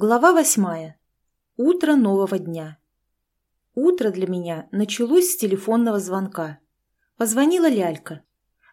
Глава восьмая. Утро нового дня. Утро для меня началось с телефонного звонка. Позвонила лялька.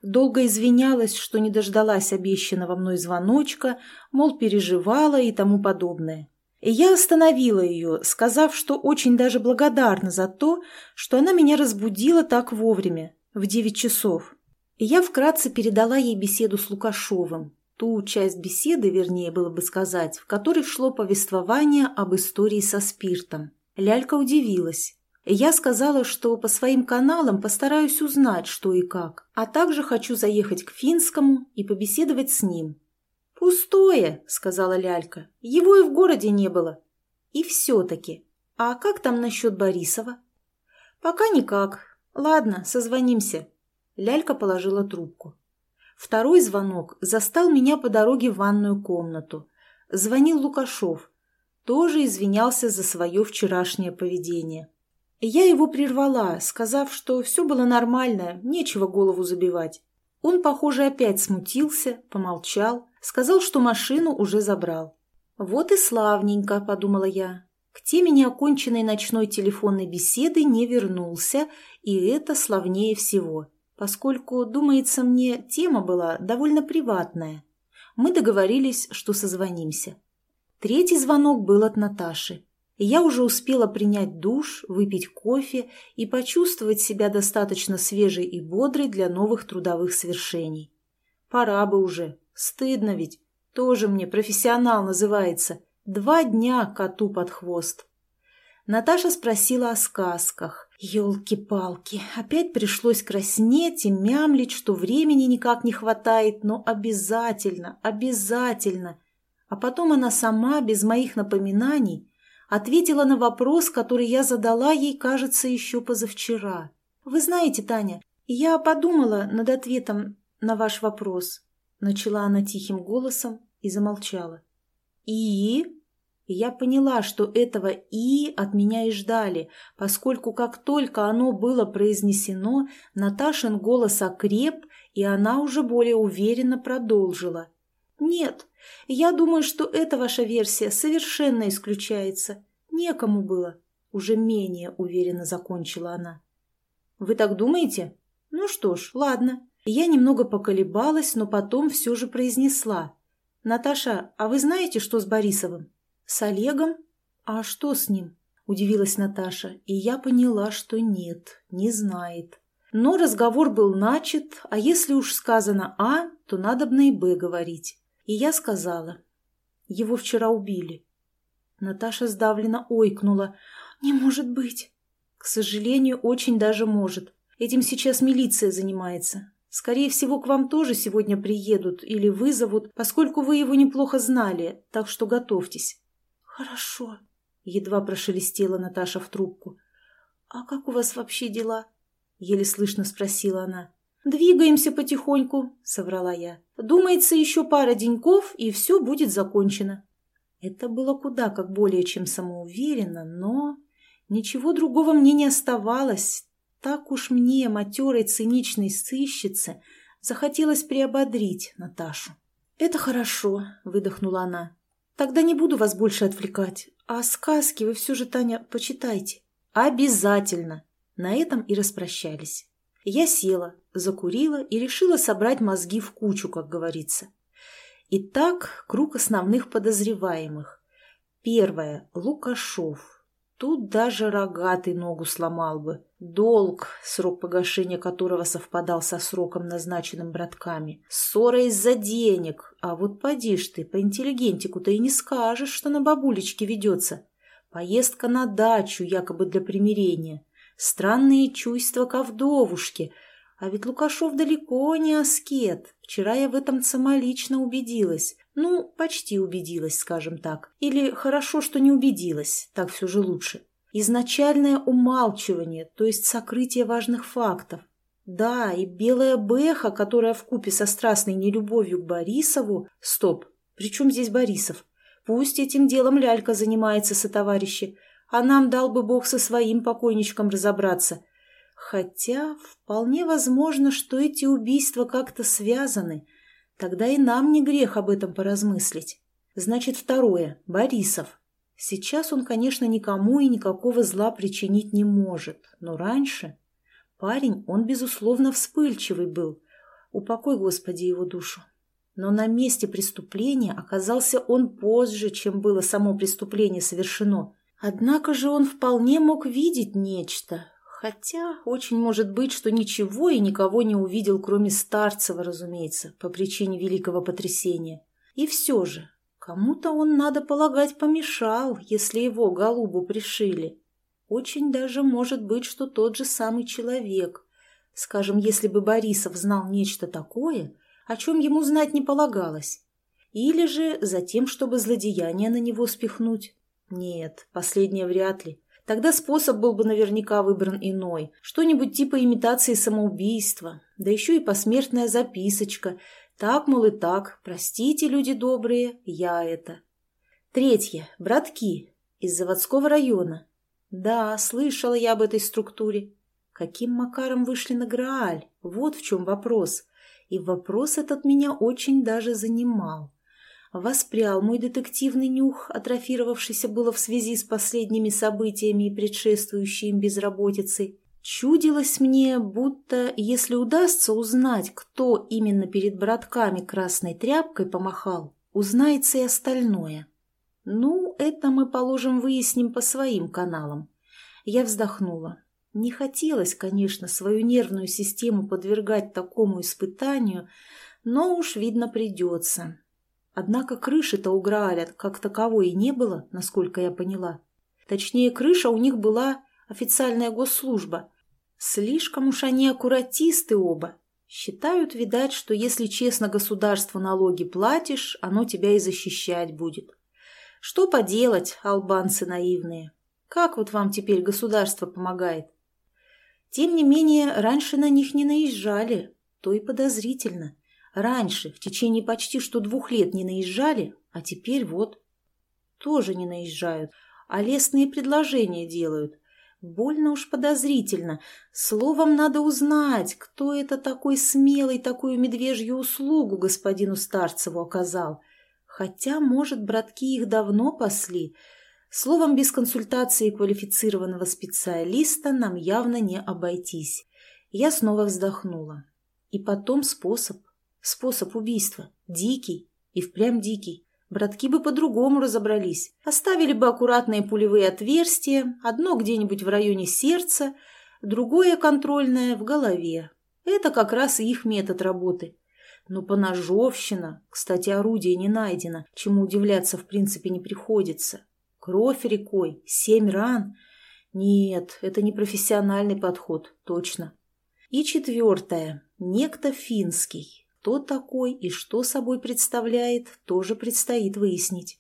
Долго извинялась, что не дождалась обещанного мной звоночка, мол, переживала и тому подобное. И я остановила ее, сказав, что очень даже благодарна за то, что она меня разбудила так вовремя, в девять часов. И я вкратце передала ей беседу с Лукашовым, ту часть беседы, вернее было бы сказать, в которой шло повествование об истории со спиртом. Лялька удивилась. Я сказала, что по своим каналам постараюсь узнать, что и как, а также хочу заехать к Финскому и побеседовать с ним. «Пустое», — сказала Лялька, — «его и в городе не было». «И все-таки. А как там насчет Борисова?» «Пока никак. Ладно, созвонимся». Лялька положила трубку. Второй звонок застал меня по дороге в ванную комнату. Звонил Лукашов. Тоже извинялся за свое вчерашнее поведение. Я его прервала, сказав, что все было нормально, нечего голову забивать. Он, похоже, опять смутился, помолчал, сказал, что машину уже забрал. «Вот и славненько», — подумала я. К теме неоконченной ночной телефонной беседы не вернулся, и это славнее всего поскольку, думается мне, тема была довольно приватная. Мы договорились, что созвонимся. Третий звонок был от Наташи. я уже успела принять душ, выпить кофе и почувствовать себя достаточно свежей и бодрой для новых трудовых свершений. Пора бы уже. Стыдно ведь. Тоже мне профессионал называется. Два дня коту под хвост. Наташа спросила о сказках. Ёлки-палки, опять пришлось краснеть и мямлить, что времени никак не хватает, но обязательно, обязательно. А потом она сама, без моих напоминаний, ответила на вопрос, который я задала ей, кажется, еще позавчера. «Вы знаете, Таня, я подумала над ответом на ваш вопрос», начала она тихим голосом и замолчала. «И?» И я поняла, что этого «и» от меня и ждали, поскольку как только оно было произнесено, Наташин голос окреп, и она уже более уверенно продолжила. «Нет, я думаю, что эта ваша версия совершенно исключается. Некому было». Уже менее уверенно закончила она. «Вы так думаете? Ну что ж, ладно». Я немного поколебалась, но потом все же произнесла. «Наташа, а вы знаете, что с Борисовым?» «С Олегом? А что с ним?» – удивилась Наташа, и я поняла, что нет, не знает. Но разговор был начат, а если уж сказано «А», то надо бы на и «Б» говорить. И я сказала. Его вчера убили. Наташа сдавленно ойкнула. «Не может быть!» «К сожалению, очень даже может. Этим сейчас милиция занимается. Скорее всего, к вам тоже сегодня приедут или вызовут, поскольку вы его неплохо знали, так что готовьтесь. «Хорошо», — едва прошелестела Наташа в трубку. «А как у вас вообще дела?» — еле слышно спросила она. «Двигаемся потихоньку», — соврала я. «Думается, еще пара деньков, и все будет закончено». Это было куда как более чем самоуверенно, но ничего другого мне не оставалось. Так уж мне, матерой циничной сыщице, захотелось приободрить Наташу. «Это хорошо», — выдохнула она. Тогда не буду вас больше отвлекать. А сказки вы все же, Таня, почитайте. Обязательно. На этом и распрощались. Я села, закурила и решила собрать мозги в кучу, как говорится. Итак, круг основных подозреваемых. Первое. Лукашов. Тут даже рогатый ногу сломал бы. Долг, срок погашения которого совпадал со сроком, назначенным братками. Ссора из-за денег. А вот поди ж ты, по интеллигентику-то и не скажешь, что на бабулечке ведется. Поездка на дачу, якобы для примирения. Странные чувства ко вдовушке. А ведь Лукашов далеко не аскет. Вчера я в этом самолично убедилась. Ну, почти убедилась, скажем так. Или хорошо, что не убедилась, так все же лучше. Изначальное умалчивание, то есть сокрытие важных фактов. Да, и белая бэха, которая вкупе со страстной нелюбовью к Борисову... Стоп, при чем здесь Борисов? Пусть этим делом лялька занимается со товарищи, а нам дал бы Бог со своим покойничком разобраться. Хотя вполне возможно, что эти убийства как-то связаны – Тогда и нам не грех об этом поразмыслить. Значит, второе. Борисов. Сейчас он, конечно, никому и никакого зла причинить не может. Но раньше... Парень, он, безусловно, вспыльчивый был. Упокой, Господи, его душу. Но на месте преступления оказался он позже, чем было само преступление совершено. Однако же он вполне мог видеть нечто, хотя очень может быть, что ничего и никого не увидел, кроме Старцева, разумеется, по причине великого потрясения. И все же, кому-то он, надо полагать, помешал, если его голубу пришили. Очень даже может быть, что тот же самый человек. Скажем, если бы Борисов знал нечто такое, о чем ему знать не полагалось. Или же за тем, чтобы злодеяние на него спихнуть. Нет, последнее вряд ли. Тогда способ был бы наверняка выбран иной. Что-нибудь типа имитации самоубийства. Да еще и посмертная записочка. Так, мол, и так. Простите, люди добрые, я это. Третье. Братки. Из заводского района. Да, слышала я об этой структуре. Каким макаром вышли на Грааль? Вот в чем вопрос. И вопрос этот меня очень даже занимал. Воспрял мой детективный нюх, атрофировавшийся было в связи с последними событиями и предшествующей им безработицей. Чудилось мне, будто, если удастся узнать, кто именно перед братками красной тряпкой помахал, узнается и остальное. Ну, это мы, положим, выясним по своим каналам. Я вздохнула. Не хотелось, конечно, свою нервную систему подвергать такому испытанию, но уж, видно, придется. Однако крыши-то у Грааля как таковой и не было, насколько я поняла. Точнее, крыша у них была официальная госслужба. Слишком уж они аккуратисты оба. Считают, видать, что если честно государству налоги платишь, оно тебя и защищать будет. Что поделать, албанцы наивные? Как вот вам теперь государство помогает? Тем не менее, раньше на них не наезжали, то и подозрительно. Раньше, в течение почти что двух лет не наезжали, а теперь вот. Тоже не наезжают, а лестные предложения делают. Больно уж подозрительно. Словом, надо узнать, кто это такой смелый такую медвежью услугу господину Старцеву оказал. Хотя, может, братки их давно пасли. Словом, без консультации квалифицированного специалиста нам явно не обойтись. Я снова вздохнула. И потом способ. Способ убийства. Дикий. И впрямь дикий. Братки бы по-другому разобрались. Оставили бы аккуратные пулевые отверстия, одно где-нибудь в районе сердца, другое контрольное в голове. Это как раз их метод работы. Но поножовщина, кстати, орудие не найдено, чему удивляться в принципе не приходится. Кровь рекой, семь ран. Нет, это не профессиональный подход, точно. И четвертое. Некто финский. Кто такой и что собой представляет, тоже предстоит выяснить.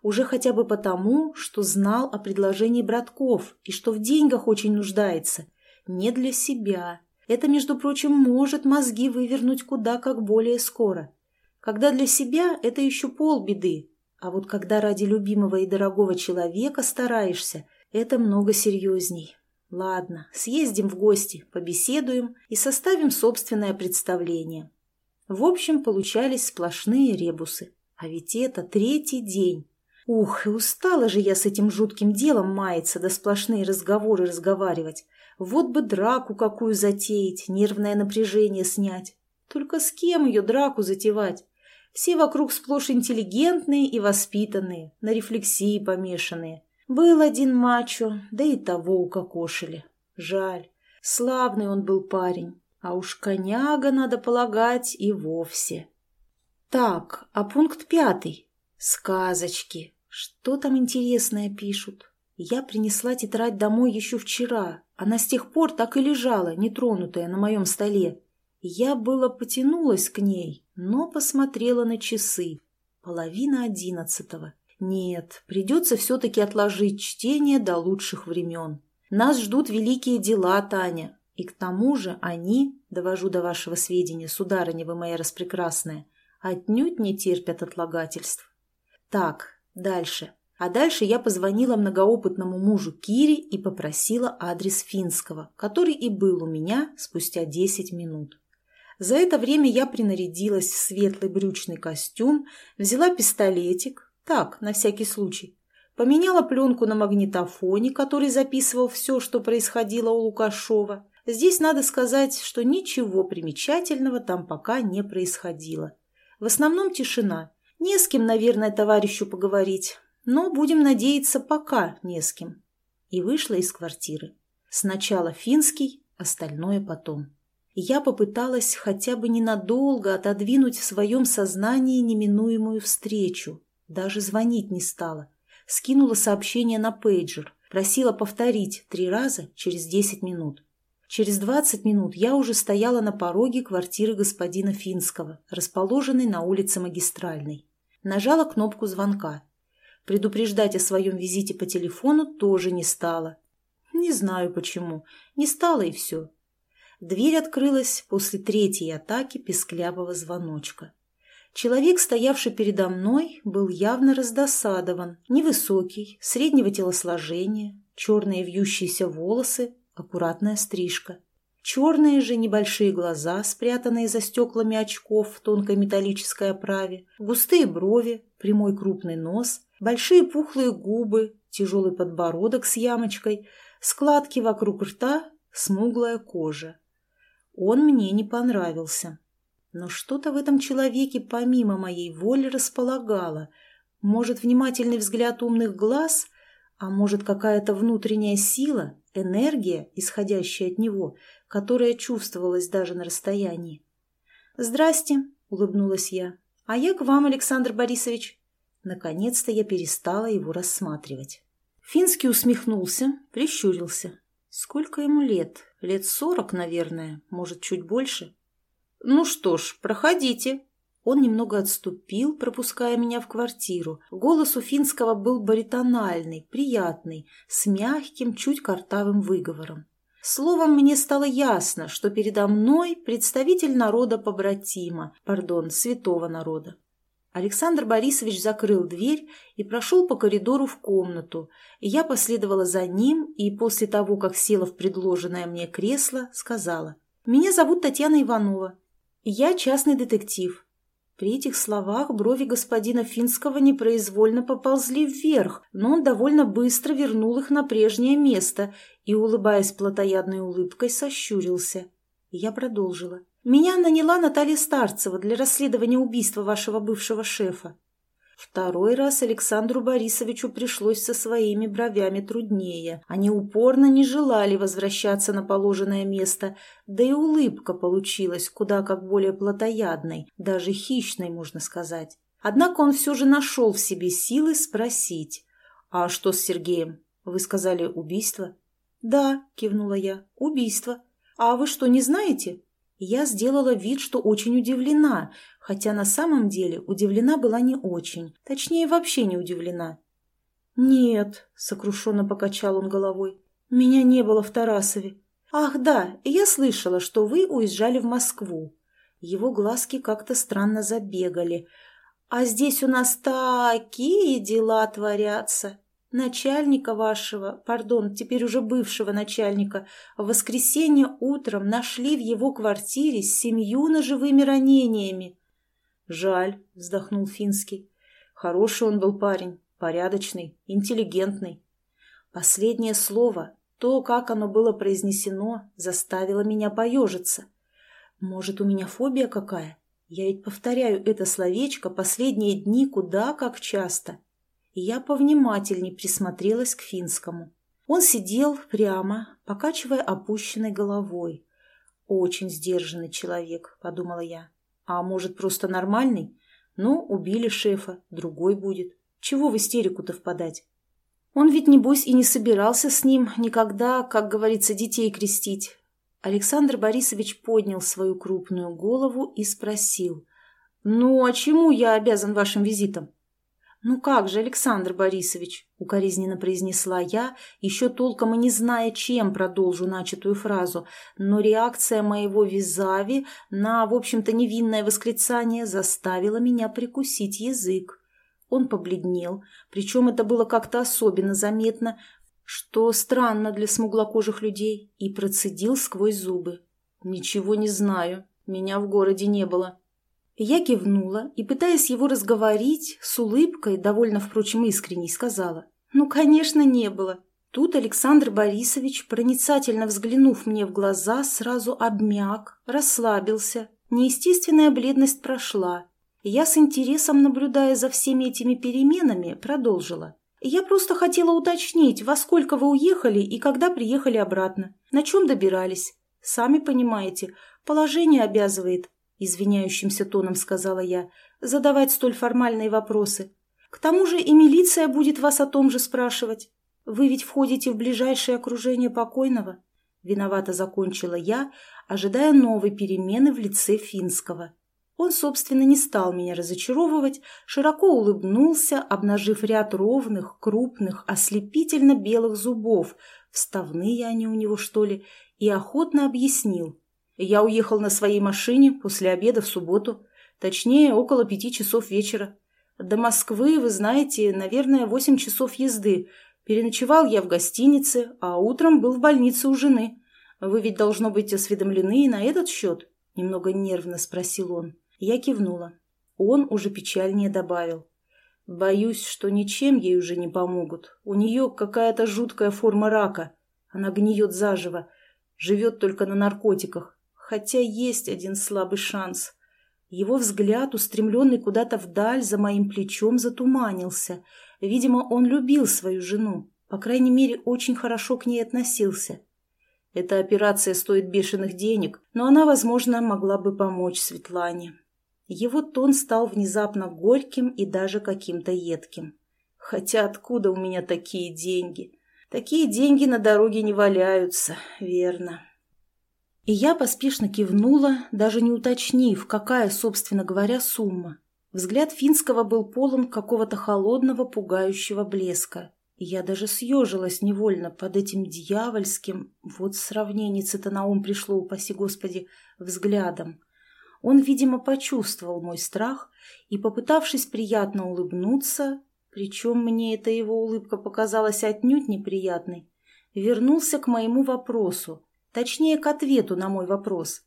Уже хотя бы потому, что знал о предложении братков и что в деньгах очень нуждается. Не для себя. Это, между прочим, может мозги вывернуть куда как более скоро. Когда для себя, это еще полбеды. А вот когда ради любимого и дорогого человека стараешься, это много серьезней. Ладно, съездим в гости, побеседуем и составим собственное представление. В общем, получались сплошные ребусы. А ведь это третий день. Ух, и устала же я с этим жутким делом маяться, да сплошные разговоры разговаривать. Вот бы драку какую затеять, нервное напряжение снять. Только с кем ее драку затевать? Все вокруг сплошь интеллигентные и воспитанные, на рефлексии помешанные. Был один мачо, да и того укокошили. Жаль. Славный он был парень. А уж коняга, надо полагать, и вовсе. Так, а пункт пятый? Сказочки. Что там интересное пишут? Я принесла тетрадь домой еще вчера. Она с тех пор так и лежала, нетронутая, на моем столе. Я было потянулась к ней, но посмотрела на часы. Половина одиннадцатого. Нет, придется все-таки отложить чтение до лучших времен. Нас ждут великие дела, Таня, и к тому же они, довожу до вашего сведения, сударыня вы моя распрекрасная, отнюдь не терпят отлагательств. Так, дальше. А дальше я позвонила многоопытному мужу Кири и попросила адрес финского, который и был у меня спустя 10 минут. За это время я принарядилась в светлый брючный костюм, взяла пистолетик, Так, на всякий случай. Поменяла пленку на магнитофоне, который записывал все, что происходило у Лукашова. Здесь надо сказать, что ничего примечательного там пока не происходило. В основном тишина. Не с кем, наверное, товарищу поговорить. Но, будем надеяться, пока не с кем. И вышла из квартиры. Сначала финский, остальное потом. Я попыталась хотя бы ненадолго отодвинуть в своем сознании неминуемую встречу. Даже звонить не стала. Скинула сообщение на пейджер. Просила повторить три раза через десять минут. Через двадцать минут я уже стояла на пороге квартиры господина Финского, расположенной на улице Магистральной. Нажала кнопку звонка. Предупреждать о своем визите по телефону тоже не стала. Не знаю почему. Не стала и все. Дверь открылась после третьей атаки песклявого звоночка. Человек, стоявший передо мной, был явно раздосадован. Невысокий, среднего телосложения, черные вьющиеся волосы, аккуратная стрижка. Черные же небольшие глаза, спрятанные за стеклами очков в тонкой металлической оправе, густые брови, прямой крупный нос, большие пухлые губы, тяжелый подбородок с ямочкой, складки вокруг рта, смуглая кожа. Он мне не понравился. Но что-то в этом человеке помимо моей воли располагало. Может, внимательный взгляд умных глаз, а может, какая-то внутренняя сила, энергия, исходящая от него, которая чувствовалась даже на расстоянии. «Здрасте», — улыбнулась я. «А я к вам, Александр Борисович». Наконец-то я перестала его рассматривать. Финский усмехнулся, прищурился. Сколько ему лет? Лет сорок, наверное, может, чуть больше. «Ну что ж, проходите». Он немного отступил, пропуская меня в квартиру. Голос у финского был баритональный, приятный, с мягким, чуть картавым выговором. Словом, мне стало ясно, что передо мной представитель народа побратима, пардон, святого народа. Александр Борисович закрыл дверь и прошел по коридору в комнату, я последовала за ним и после того, как села в предложенное мне кресло, сказала «Меня зовут Татьяна Иванова. Я частный детектив. При этих словах брови господина Финского непроизвольно поползли вверх, но он довольно быстро вернул их на прежнее место и, улыбаясь плотоядной улыбкой, сощурился. Я продолжила. «Меня наняла Наталья Старцева для расследования убийства вашего бывшего шефа. Второй раз Александру Борисовичу пришлось со своими бровями труднее. Они упорно не желали возвращаться на положенное место, да и улыбка получилась куда как более плотоядной, даже хищной, можно сказать. Однако он все же нашел в себе силы спросить. «А что с Сергеем? Вы сказали убийство?» «Да», — кивнула я, — «убийство. А вы что, не знаете?» Я сделала вид, что очень удивлена, хотя на самом деле удивлена была не очень, точнее вообще не удивлена. «Нет», — сокрушенно покачал он головой, — «меня не было в Тарасове. Ах, да, я слышала, что вы уезжали в Москву». Его глазки как-то странно забегали. «А здесь у нас такие дела творятся!» Начальника вашего, пардон, теперь уже бывшего начальника, в воскресенье утром нашли в его квартире с семью ножевыми ранениями. «Жаль», — вздохнул Финский. «Хороший он был парень, порядочный, интеллигентный». Последнее слово, то, как оно было произнесено, заставило меня поежиться. Может, у меня фобия какая? Я ведь повторяю это словечко последние дни куда как часто я повнимательней присмотрелась к финскому. Он сидел прямо, покачивая опущенной головой. «Очень сдержанный человек», — подумала я. «А может, просто нормальный? Ну, убили шефа, другой будет. Чего в истерику-то впадать?» Он ведь, небось, и не собирался с ним никогда, как говорится, детей крестить. Александр Борисович поднял свою крупную голову и спросил. «Ну, а чему я обязан вашим визитом?» «Ну как же, Александр Борисович?» — укоризненно произнесла я, еще толком и не зная, чем продолжу начатую фразу, но реакция моего визави на, в общем-то, невинное восклицание заставила меня прикусить язык. Он побледнел, причем это было как-то особенно заметно, что странно для смуглокожих людей, и процедил сквозь зубы. «Ничего не знаю, меня в городе не было». Я кивнула и, пытаясь его разговорить, с улыбкой, довольно, впрочем, искренней, сказала. «Ну, конечно, не было». Тут Александр Борисович, проницательно взглянув мне в глаза, сразу обмяк, расслабился. Неестественная бледность прошла. Я с интересом, наблюдая за всеми этими переменами, продолжила. «Я просто хотела уточнить, во сколько вы уехали и когда приехали обратно, на чем добирались. Сами понимаете, положение обязывает извиняющимся тоном сказала я, задавать столь формальные вопросы. К тому же и милиция будет вас о том же спрашивать. Вы ведь входите в ближайшее окружение покойного. Виновато закончила я, ожидая новой перемены в лице Финского. Он, собственно, не стал меня разочаровывать, широко улыбнулся, обнажив ряд ровных, крупных, ослепительно белых зубов, вставные они у него, что ли, и охотно объяснил – я уехал на своей машине после обеда в субботу, точнее, около пяти часов вечера. До Москвы, вы знаете, наверное, восемь часов езды. Переночевал я в гостинице, а утром был в больнице у жены. Вы ведь, должно быть, осведомлены и на этот счет?» Немного нервно спросил он. Я кивнула. Он уже печальнее добавил. «Боюсь, что ничем ей уже не помогут. У нее какая-то жуткая форма рака. Она гниет заживо, живет только на наркотиках. Хотя есть один слабый шанс. Его взгляд, устремленный куда-то вдаль, за моим плечом затуманился. Видимо, он любил свою жену. По крайней мере, очень хорошо к ней относился. Эта операция стоит бешеных денег, но она, возможно, могла бы помочь Светлане. Его тон стал внезапно горьким и даже каким-то едким. Хотя откуда у меня такие деньги? Такие деньги на дороге не валяются, верно. И я поспешно кивнула, даже не уточнив, какая, собственно говоря, сумма. Взгляд Финского был полон какого-то холодного, пугающего блеска. И я даже съежилась невольно под этим дьявольским, вот сравнение-то на ум пришло, упаси Господи, взглядом. Он, видимо, почувствовал мой страх и, попытавшись приятно улыбнуться, причем мне эта его улыбка показалась отнюдь неприятной, вернулся к моему вопросу, Точнее, к ответу на мой вопрос.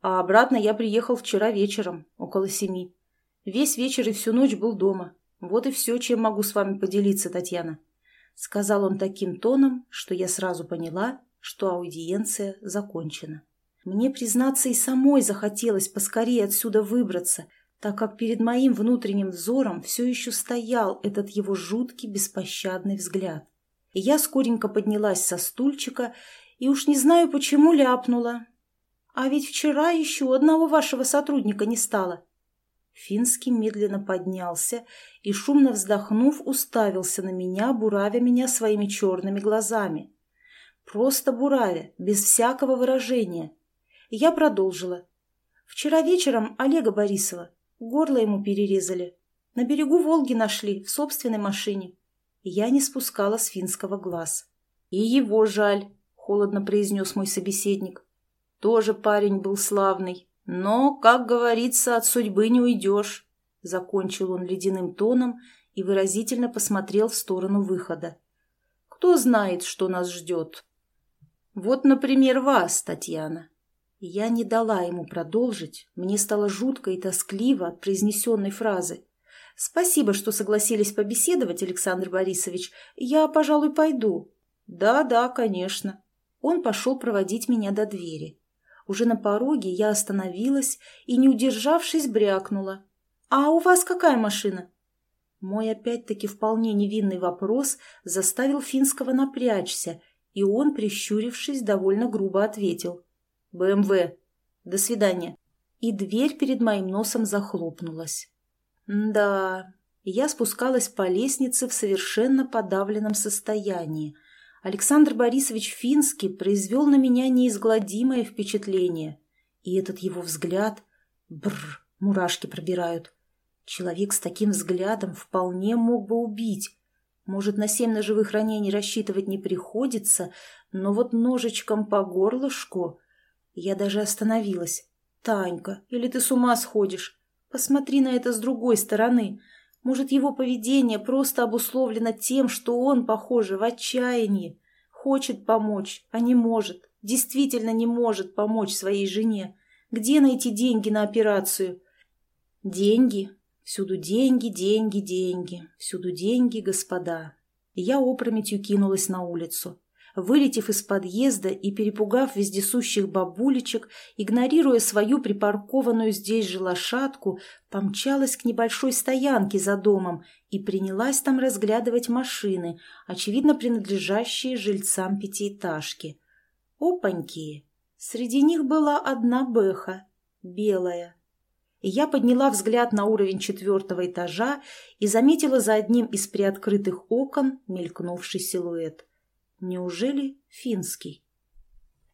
А обратно я приехал вчера вечером, около семи. Весь вечер и всю ночь был дома. Вот и все, чем могу с вами поделиться, Татьяна. Сказал он таким тоном, что я сразу поняла, что аудиенция закончена. Мне, признаться, и самой захотелось поскорее отсюда выбраться, так как перед моим внутренним взором все еще стоял этот его жуткий беспощадный взгляд. И я скоренько поднялась со стульчика и уж не знаю, почему ляпнула. А ведь вчера еще одного вашего сотрудника не стало. Финский медленно поднялся и, шумно вздохнув, уставился на меня, буравя меня своими черными глазами. Просто буравя, без всякого выражения. я продолжила. Вчера вечером Олега Борисова. Горло ему перерезали. На берегу Волги нашли, в собственной машине. я не спускала с финского глаз. И его жаль холодно произнес мой собеседник. Тоже парень был славный, но, как говорится, от судьбы не уйдешь. Закончил он ледяным тоном и выразительно посмотрел в сторону выхода. Кто знает, что нас ждет? Вот, например, вас, Татьяна. Я не дала ему продолжить, мне стало жутко и тоскливо от произнесенной фразы. «Спасибо, что согласились побеседовать, Александр Борисович. Я, пожалуй, пойду». «Да-да, конечно», он пошел проводить меня до двери. Уже на пороге я остановилась и, не удержавшись, брякнула. «А у вас какая машина?» Мой опять-таки вполне невинный вопрос заставил Финского напрячься, и он, прищурившись, довольно грубо ответил. «БМВ. До свидания». И дверь перед моим носом захлопнулась. Да, я спускалась по лестнице в совершенно подавленном состоянии, Александр Борисович Финский произвел на меня неизгладимое впечатление. И этот его взгляд... Бррр, мурашки пробирают. Человек с таким взглядом вполне мог бы убить. Может, на семь ножевых ранений рассчитывать не приходится, но вот ножичком по горлышку... Я даже остановилась. «Танька, или ты с ума сходишь? Посмотри на это с другой стороны. Может, его поведение просто обусловлено тем, что он, похоже, в отчаянии. Хочет помочь, а не может. Действительно не может помочь своей жене. Где найти деньги на операцию? Деньги. Всюду деньги, деньги, деньги. Всюду деньги, господа. Я опрометью кинулась на улицу. Вылетев из подъезда и перепугав вездесущих бабулечек, игнорируя свою припаркованную здесь же лошадку, помчалась к небольшой стоянке за домом и принялась там разглядывать машины, очевидно принадлежащие жильцам пятиэтажки. Опаньки! Среди них была одна бэха, белая. Я подняла взгляд на уровень четвертого этажа и заметила за одним из приоткрытых окон мелькнувший силуэт – Неужели финский?